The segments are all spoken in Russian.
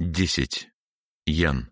Десять. Ян.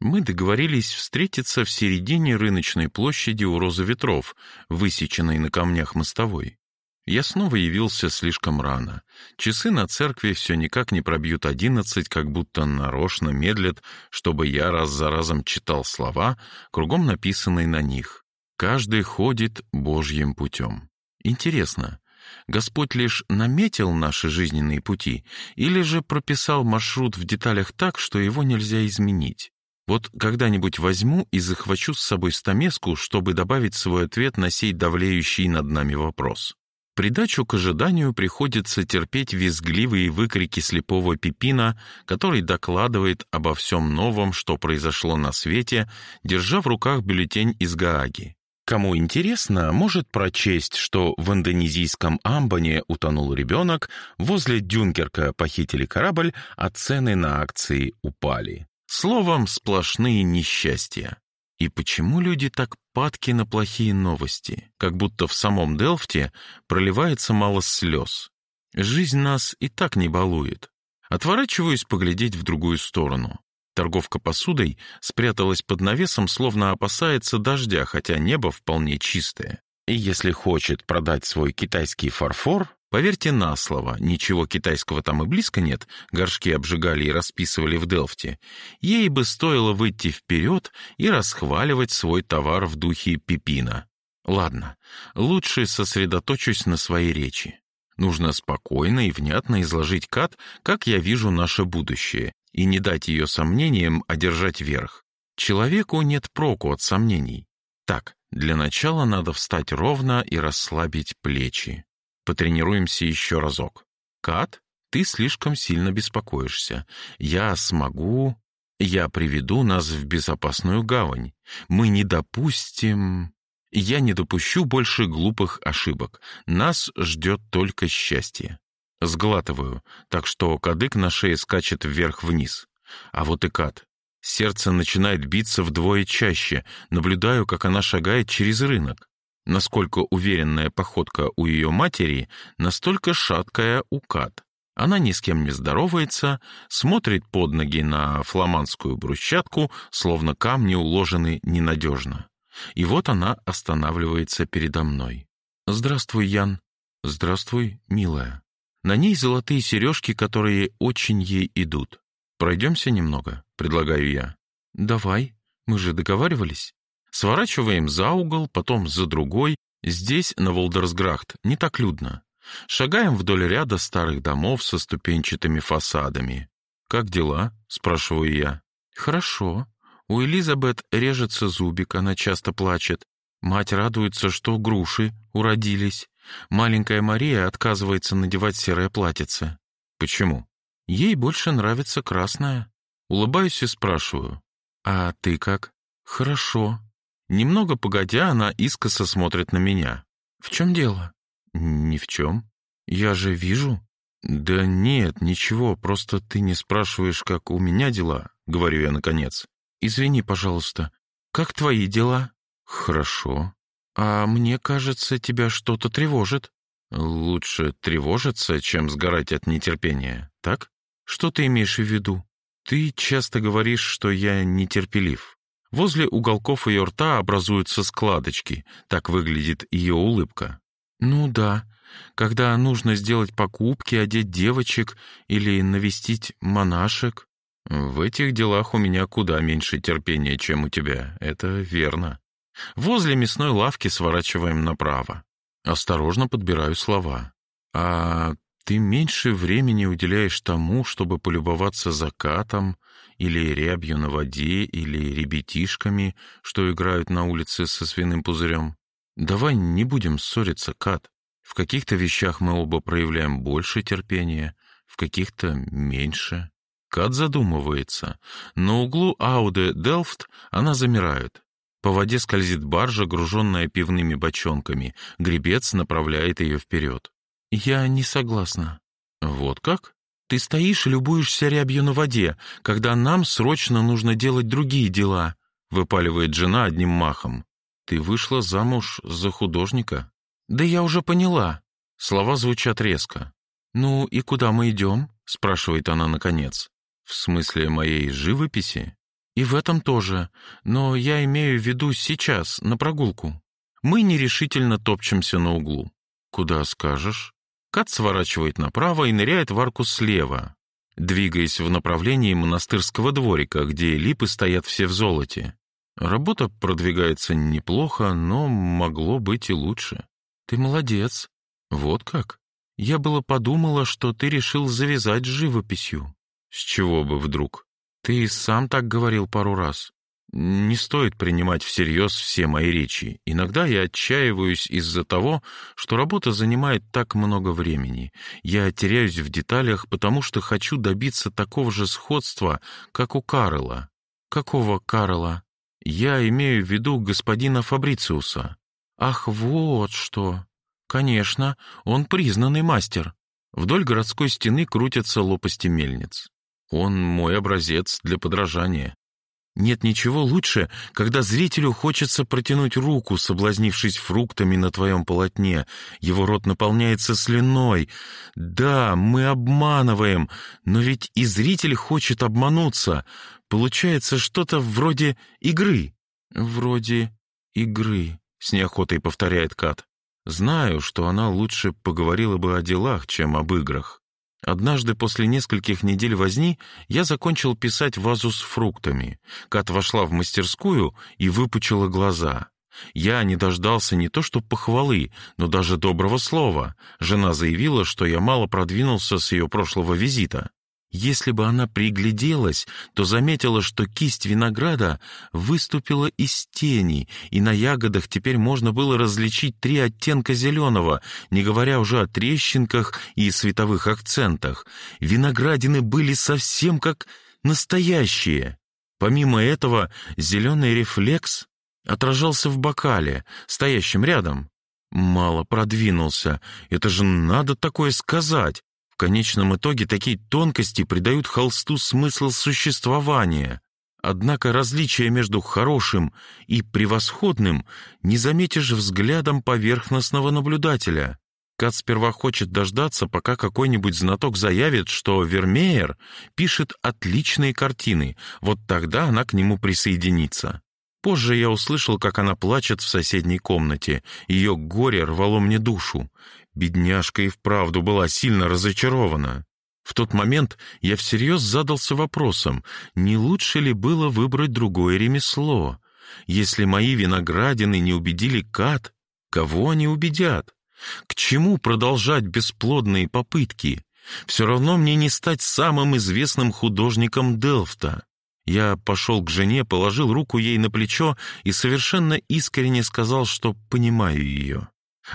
Мы договорились встретиться в середине рыночной площади у Розы Ветров, высеченной на камнях мостовой. Я снова явился слишком рано. Часы на церкви все никак не пробьют одиннадцать, как будто нарочно медлят, чтобы я раз за разом читал слова, кругом написанные на них. Каждый ходит Божьим путем. Интересно, Господь лишь наметил наши жизненные пути или же прописал маршрут в деталях так, что его нельзя изменить? Вот когда-нибудь возьму и захвачу с собой стамеску, чтобы добавить свой ответ на сей давлеющий над нами вопрос. Придачу к ожиданию приходится терпеть визгливые выкрики слепого Пипина, который докладывает обо всем новом, что произошло на свете, держа в руках бюллетень из Гааги. Кому интересно, может прочесть, что в индонезийском Амбане утонул ребенок, возле Дюнкерка похитили корабль, а цены на акции упали. Словом, сплошные несчастья. И почему люди так падки на плохие новости, как будто в самом Делфте проливается мало слез? Жизнь нас и так не балует. Отворачиваюсь поглядеть в другую сторону. Торговка посудой спряталась под навесом, словно опасается дождя, хотя небо вполне чистое. И если хочет продать свой китайский фарфор, поверьте на слово, ничего китайского там и близко нет, горшки обжигали и расписывали в Делфте, ей бы стоило выйти вперед и расхваливать свой товар в духе пипина. Ладно, лучше сосредоточусь на своей речи. Нужно спокойно и внятно изложить Кат, как я вижу наше будущее, и не дать ее сомнениям одержать верх. Человеку нет проку от сомнений. Так, для начала надо встать ровно и расслабить плечи. Потренируемся еще разок. Кат, ты слишком сильно беспокоишься. Я смогу... Я приведу нас в безопасную гавань. Мы не допустим... Я не допущу больше глупых ошибок. Нас ждет только счастье. Сглатываю, так что кадык на шее скачет вверх-вниз. А вот и кат. Сердце начинает биться вдвое чаще. Наблюдаю, как она шагает через рынок. Насколько уверенная походка у ее матери, настолько шаткая у Кат. Она ни с кем не здоровается, смотрит под ноги на фламандскую брусчатку, словно камни уложены ненадежно. И вот она останавливается передо мной. «Здравствуй, Ян». «Здравствуй, милая». На ней золотые сережки, которые очень ей идут. «Пройдемся немного», — предлагаю я. «Давай, мы же договаривались». Сворачиваем за угол, потом за другой. Здесь, на Волдерсграхт, не так людно. Шагаем вдоль ряда старых домов со ступенчатыми фасадами. «Как дела?» — спрашиваю я. «Хорошо. У Элизабет режется зубик, она часто плачет. Мать радуется, что груши уродились. Маленькая Мария отказывается надевать серое платьице. Почему? Ей больше нравится красное. Улыбаюсь и спрашиваю. А ты как? Хорошо. Немного погодя, она искоса смотрит на меня. В чем дело? Ни в чем. Я же вижу. Да нет, ничего, просто ты не спрашиваешь, как у меня дела, говорю я наконец. Извини, пожалуйста. Как твои дела? Хорошо. «А мне кажется, тебя что-то тревожит». «Лучше тревожиться, чем сгорать от нетерпения, так? Что ты имеешь в виду? Ты часто говоришь, что я нетерпелив. Возле уголков ее рта образуются складочки, так выглядит ее улыбка. Ну да, когда нужно сделать покупки, одеть девочек или навестить монашек. В этих делах у меня куда меньше терпения, чем у тебя, это верно. Возле мясной лавки сворачиваем направо. Осторожно подбираю слова. А ты меньше времени уделяешь тому, чтобы полюбоваться закатом или рябью на воде или ребятишками, что играют на улице со свиным пузырем. Давай не будем ссориться, Кат. В каких-то вещах мы оба проявляем больше терпения, в каких-то меньше. Кат задумывается. На углу Ауде Делфт она замирает. По воде скользит баржа, груженная пивными бочонками. Гребец направляет ее вперед. «Я не согласна». «Вот как? Ты стоишь и любуешься рябью на воде, когда нам срочно нужно делать другие дела», выпаливает жена одним махом. «Ты вышла замуж за художника?» «Да я уже поняла». Слова звучат резко. «Ну и куда мы идем?» — спрашивает она наконец. «В смысле моей живописи?» «И в этом тоже, но я имею в виду сейчас, на прогулку. Мы нерешительно топчемся на углу. Куда скажешь?» Кат сворачивает направо и ныряет в арку слева, двигаясь в направлении монастырского дворика, где липы стоят все в золоте. Работа продвигается неплохо, но могло быть и лучше. Ты молодец. Вот как? Я было подумала, что ты решил завязать живописью. С чего бы вдруг? Ты сам так говорил пару раз. Не стоит принимать всерьез все мои речи. Иногда я отчаиваюсь из-за того, что работа занимает так много времени. Я теряюсь в деталях, потому что хочу добиться такого же сходства, как у Карла. Какого Карла? Я имею в виду господина Фабрициуса. Ах, вот что. Конечно, он признанный мастер. Вдоль городской стены крутятся лопасти мельниц. Он мой образец для подражания. Нет ничего лучше, когда зрителю хочется протянуть руку, соблазнившись фруктами на твоем полотне. Его рот наполняется слюной. Да, мы обманываем, но ведь и зритель хочет обмануться. Получается что-то вроде игры. Вроде игры, с неохотой повторяет Кат. Знаю, что она лучше поговорила бы о делах, чем об играх. Однажды после нескольких недель возни я закончил писать вазу с фруктами. Кат вошла в мастерскую и выпучила глаза. Я не дождался не то что похвалы, но даже доброго слова. Жена заявила, что я мало продвинулся с ее прошлого визита. Если бы она пригляделась, то заметила, что кисть винограда выступила из тени, и на ягодах теперь можно было различить три оттенка зеленого, не говоря уже о трещинках и световых акцентах. Виноградины были совсем как настоящие. Помимо этого, зеленый рефлекс отражался в бокале, стоящем рядом. Мало продвинулся. Это же надо такое сказать. В конечном итоге такие тонкости придают холсту смысл существования. Однако различия между хорошим и превосходным не заметишь взглядом поверхностного наблюдателя. Кат сперва хочет дождаться, пока какой-нибудь знаток заявит, что Вермеер пишет отличные картины, вот тогда она к нему присоединится. Позже я услышал, как она плачет в соседней комнате. Ее горе рвало мне душу. Бедняжка и вправду была сильно разочарована. В тот момент я всерьез задался вопросом, не лучше ли было выбрать другое ремесло? Если мои виноградины не убедили Кат, кого они убедят? К чему продолжать бесплодные попытки? Все равно мне не стать самым известным художником Делфта. Я пошел к жене, положил руку ей на плечо и совершенно искренне сказал, что понимаю ее.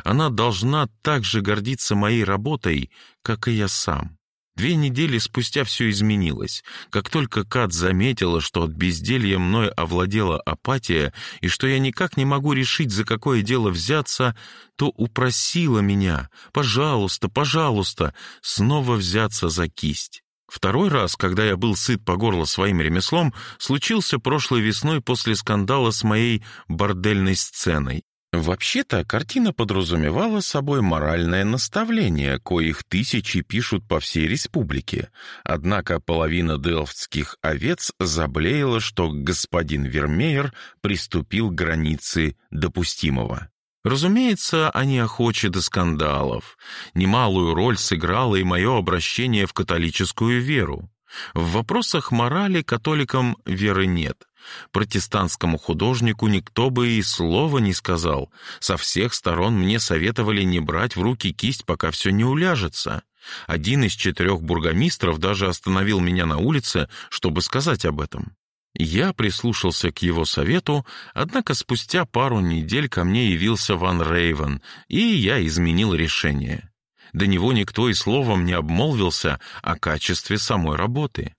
Она должна так же гордиться моей работой, как и я сам. Две недели спустя все изменилось. Как только Кат заметила, что от безделья мной овладела апатия и что я никак не могу решить, за какое дело взяться, то упросила меня, пожалуйста, пожалуйста, снова взяться за кисть. Второй раз, когда я был сыт по горло своим ремеслом, случился прошлой весной после скандала с моей бордельной сценой. Вообще-то, картина подразумевала собой моральное наставление, коих тысячи пишут по всей республике. Однако половина делфтских овец заблеяла, что господин Вермеер приступил к границе допустимого. Разумеется, они охочи до скандалов. Немалую роль сыграло и мое обращение в католическую веру. В вопросах морали католикам веры нет. Протестантскому художнику никто бы и слова не сказал. Со всех сторон мне советовали не брать в руки кисть, пока все не уляжется. Один из четырех бургомистров даже остановил меня на улице, чтобы сказать об этом. Я прислушался к его совету, однако спустя пару недель ко мне явился Ван Рейвен, и я изменил решение. До него никто и словом не обмолвился о качестве самой работы.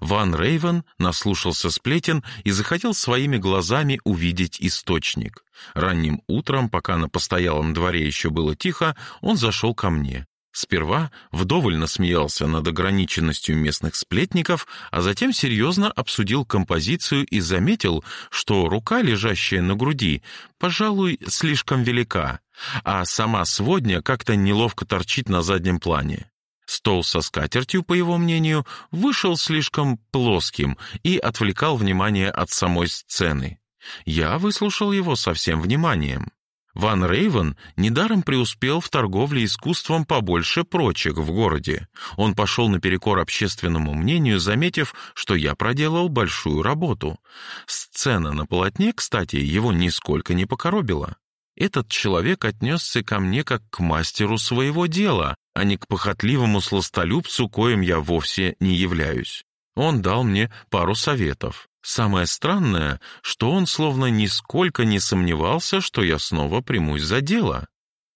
Ван Рейвен наслушался сплетен и захотел своими глазами увидеть источник. Ранним утром, пока на постоялом дворе еще было тихо, он зашел ко мне. Сперва вдоволь насмеялся над ограниченностью местных сплетников, а затем серьезно обсудил композицию и заметил, что рука, лежащая на груди, пожалуй, слишком велика, а сама сводня как-то неловко торчит на заднем плане. Стол со скатертью, по его мнению, вышел слишком плоским и отвлекал внимание от самой сцены. Я выслушал его со всем вниманием. Ван Рейвен недаром преуспел в торговле искусством побольше прочих в городе. Он пошел наперекор общественному мнению, заметив, что я проделал большую работу. Сцена на полотне, кстати, его нисколько не покоробила. Этот человек отнесся ко мне как к мастеру своего дела, а не к похотливому сластолюбцу, коим я вовсе не являюсь. Он дал мне пару советов. Самое странное, что он словно нисколько не сомневался, что я снова примусь за дело.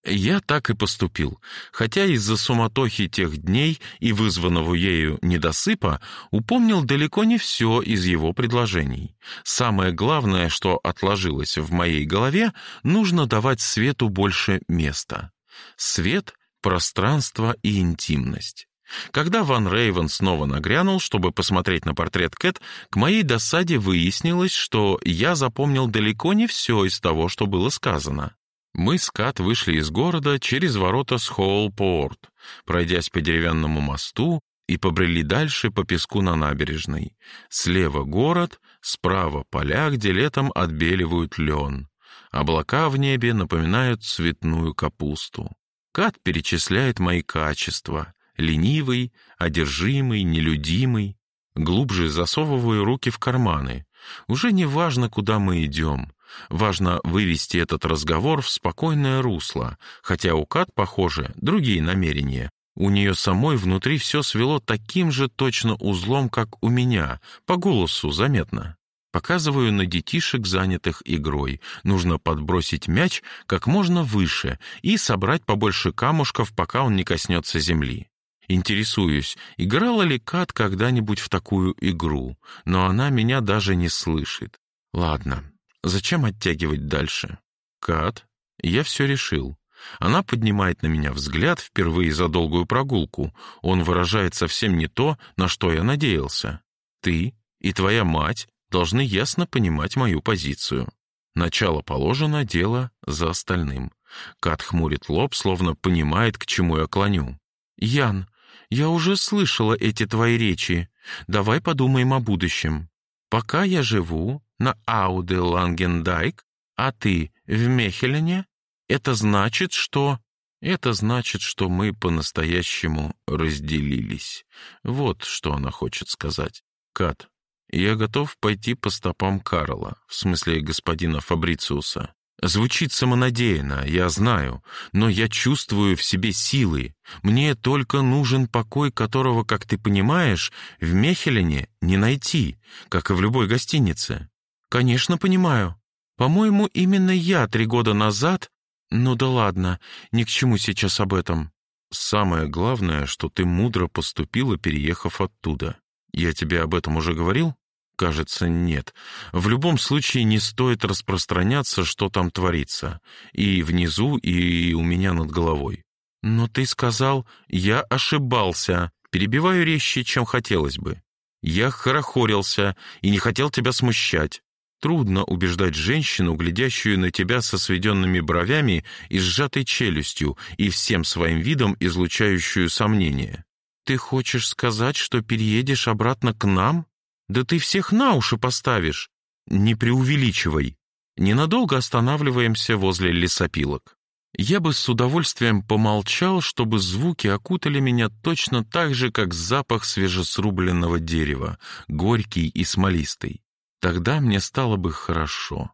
Я так и поступил, хотя из-за суматохи тех дней и вызванного ею недосыпа упомнил далеко не все из его предложений. Самое главное, что отложилось в моей голове, нужно давать свету больше места. Свет, пространство и интимность. Когда Ван Рейвен снова нагрянул, чтобы посмотреть на портрет Кэт, к моей досаде выяснилось, что я запомнил далеко не все из того, что было сказано. Мы с Кат вышли из города через ворота с Хоул-Порт, пройдясь по деревянному мосту и побрели дальше по песку на набережной. Слева город, справа поля, где летом отбеливают лен. Облака в небе напоминают цветную капусту. Кат перечисляет мои качества — ленивый, одержимый, нелюдимый. Глубже засовываю руки в карманы. Уже не важно, куда мы идем. Важно вывести этот разговор в спокойное русло, хотя у Кат, похоже, другие намерения. У нее самой внутри все свело таким же точно узлом, как у меня, по голосу заметно. Показываю на детишек, занятых игрой. Нужно подбросить мяч как можно выше и собрать побольше камушков, пока он не коснется земли. Интересуюсь, играла ли Кат когда-нибудь в такую игру, но она меня даже не слышит. Ладно, зачем оттягивать дальше? Кат, я все решил. Она поднимает на меня взгляд впервые за долгую прогулку. Он выражает совсем не то, на что я надеялся. Ты и твоя мать должны ясно понимать мою позицию. Начало положено, дело за остальным. Кат хмурит лоб, словно понимает, к чему я клоню. «Ян, я уже слышала эти твои речи. Давай подумаем о будущем. Пока я живу на Ауде Лангендайк, а ты в Мехелене, это значит, что... Это значит, что мы по-настоящему разделились. Вот что она хочет сказать. Кат, я готов пойти по стопам Карла, в смысле господина Фабрициуса. Звучит самонадеянно, я знаю, но я чувствую в себе силы. Мне только нужен покой, которого, как ты понимаешь, в Мехелене не найти, как и в любой гостинице. Конечно, понимаю. По-моему, именно я три года назад... Ну да ладно, ни к чему сейчас об этом. Самое главное, что ты мудро поступила, переехав оттуда. Я тебе об этом уже говорил? Кажется, нет. В любом случае не стоит распространяться, что там творится. И внизу, и у меня над головой. Но ты сказал, я ошибался. Перебиваю резче, чем хотелось бы. Я хорохорился и не хотел тебя смущать. Трудно убеждать женщину, глядящую на тебя со сведенными бровями и сжатой челюстью, и всем своим видом излучающую сомнение. «Ты хочешь сказать, что переедешь обратно к нам?» Да ты всех на уши поставишь. Не преувеличивай. Ненадолго останавливаемся возле лесопилок. Я бы с удовольствием помолчал, чтобы звуки окутали меня точно так же, как запах свежесрубленного дерева, горький и смолистый. Тогда мне стало бы хорошо.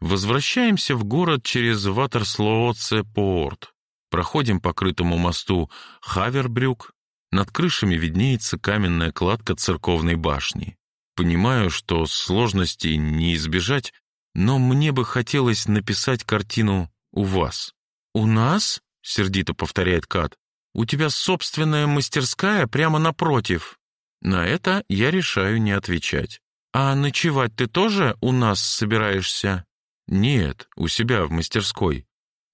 Возвращаемся в город через Ватерслооце-Поорт. Проходим по крытому мосту Хавербрюк. Над крышами виднеется каменная кладка церковной башни. Понимаю, что сложностей не избежать, но мне бы хотелось написать картину у вас. «У нас?» — сердито повторяет Кат. «У тебя собственная мастерская прямо напротив». На это я решаю не отвечать. «А ночевать ты тоже у нас собираешься?» «Нет, у себя в мастерской».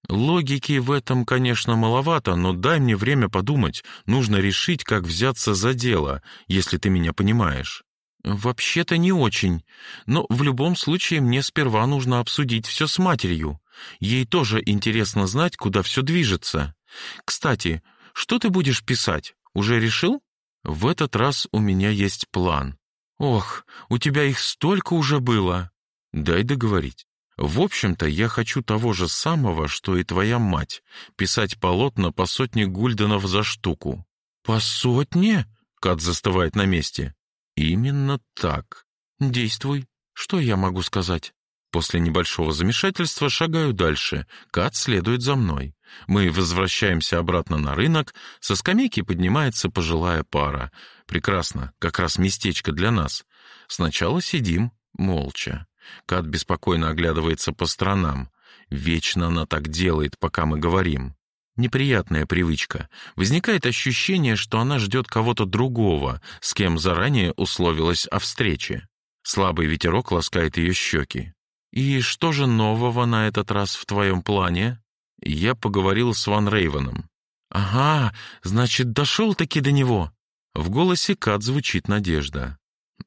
Логики в этом, конечно, маловато, но дай мне время подумать. Нужно решить, как взяться за дело, если ты меня понимаешь. «Вообще-то не очень. Но в любом случае мне сперва нужно обсудить все с матерью. Ей тоже интересно знать, куда все движется. Кстати, что ты будешь писать? Уже решил? В этот раз у меня есть план. Ох, у тебя их столько уже было. Дай договорить. В общем-то, я хочу того же самого, что и твоя мать, писать полотна по сотне гульденов за штуку. По сотне? Кат застывает на месте. Именно так. Действуй. Что я могу сказать? После небольшого замешательства шагаю дальше. Кат следует за мной. Мы возвращаемся обратно на рынок. Со скамейки поднимается пожилая пара. Прекрасно, как раз местечко для нас. Сначала сидим молча. Кат беспокойно оглядывается по сторонам. Вечно она так делает, пока мы говорим. Неприятная привычка. Возникает ощущение, что она ждет кого-то другого, с кем заранее условилась о встрече. Слабый ветерок ласкает ее щеки. «И что же нового на этот раз в твоем плане?» Я поговорил с Ван Рейвеном. «Ага, значит, дошел-таки до него». В голосе Кат звучит надежда.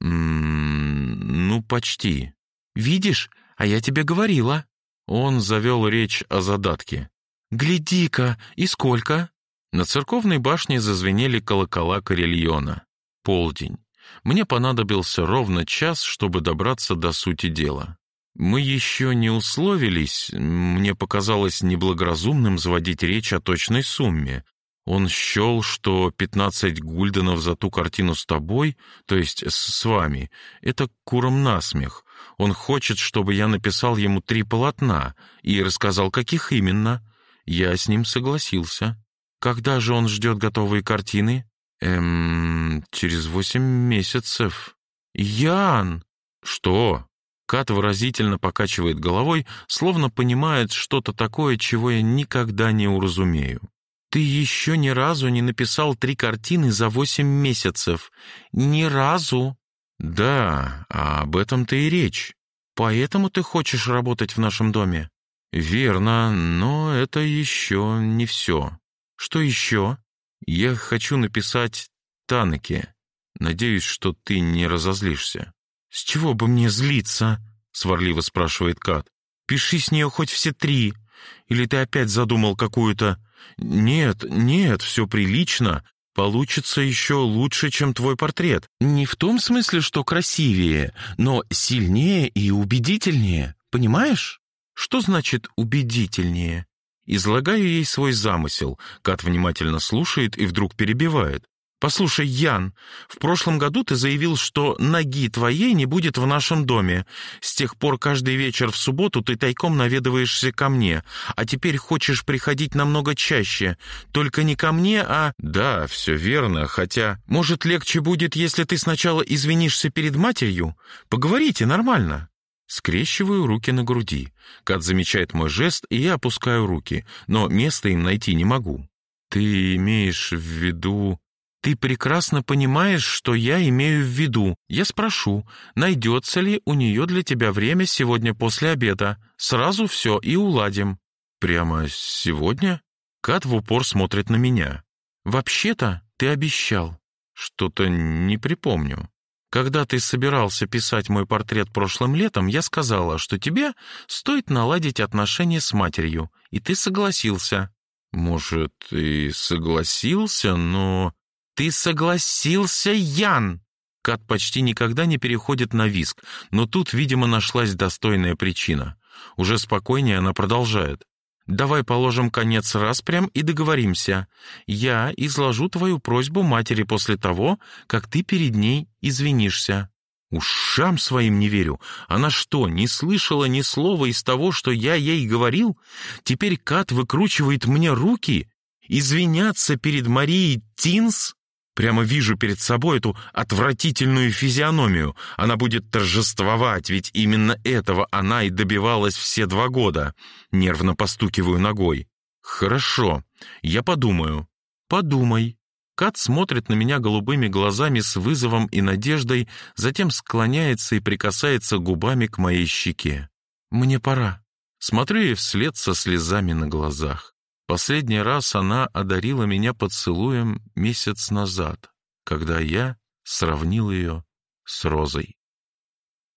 «М ну, почти. Видишь, а я тебе говорила». Он завел речь о задатке. «Гляди-ка, и сколько?» На церковной башне зазвенели колокола карельона. Полдень. Мне понадобился ровно час, чтобы добраться до сути дела. Мы еще не условились, мне показалось неблагоразумным заводить речь о точной сумме. Он счел, что пятнадцать гульденов за ту картину с тобой, то есть с вами, это куром насмех. Он хочет, чтобы я написал ему три полотна и рассказал, каких именно. Я с ним согласился. Когда же он ждет готовые картины? Эм, через восемь месяцев. Ян! Что? Кат выразительно покачивает головой, словно понимает что-то такое, чего я никогда не уразумею. «Ты еще ни разу не написал три картины за восемь месяцев. Ни разу!» «Да, а об этом-то и речь. Поэтому ты хочешь работать в нашем доме?» «Верно, но это еще не все. Что еще?» «Я хочу написать Танеке. Надеюсь, что ты не разозлишься». «С чего бы мне злиться?» — сварливо спрашивает Кат. «Пиши с нее хоть все три. Или ты опять задумал какую-то...» «Нет, нет, все прилично. Получится еще лучше, чем твой портрет. Не в том смысле, что красивее, но сильнее и убедительнее. Понимаешь?» «Что значит «убедительнее»?» Излагаю ей свой замысел. Кат внимательно слушает и вдруг перебивает. «Послушай, Ян, в прошлом году ты заявил, что ноги твоей не будет в нашем доме. С тех пор каждый вечер в субботу ты тайком наведываешься ко мне, а теперь хочешь приходить намного чаще. Только не ко мне, а...» «Да, все верно, хотя...» «Может, легче будет, если ты сначала извинишься перед матерью? Поговорите нормально». Скрещиваю руки на груди. Кат замечает мой жест, и я опускаю руки, но места им найти не могу. «Ты имеешь в виду...» Ты прекрасно понимаешь, что я имею в виду. Я спрошу, найдется ли у нее для тебя время сегодня после обеда. Сразу все и уладим». «Прямо сегодня?» Кат в упор смотрит на меня. «Вообще-то ты обещал». «Что-то не припомню. Когда ты собирался писать мой портрет прошлым летом, я сказала, что тебе стоит наладить отношения с матерью, и ты согласился». «Может, и согласился, но...» «Ты согласился, Ян!» Кат почти никогда не переходит на виск, но тут, видимо, нашлась достойная причина. Уже спокойнее она продолжает. «Давай положим конец распрям и договоримся. Я изложу твою просьбу матери после того, как ты перед ней извинишься». Ушам своим не верю. Она что, не слышала ни слова из того, что я ей говорил? Теперь Кат выкручивает мне руки? Извиняться перед Марией Тинс? Прямо вижу перед собой эту отвратительную физиономию. Она будет торжествовать, ведь именно этого она и добивалась все два года. Нервно постукиваю ногой. «Хорошо, я подумаю». «Подумай». Кат смотрит на меня голубыми глазами с вызовом и надеждой, затем склоняется и прикасается губами к моей щеке. «Мне пора». Смотрю ей вслед со слезами на глазах. Последний раз она одарила меня поцелуем месяц назад, когда я сравнил ее с розой.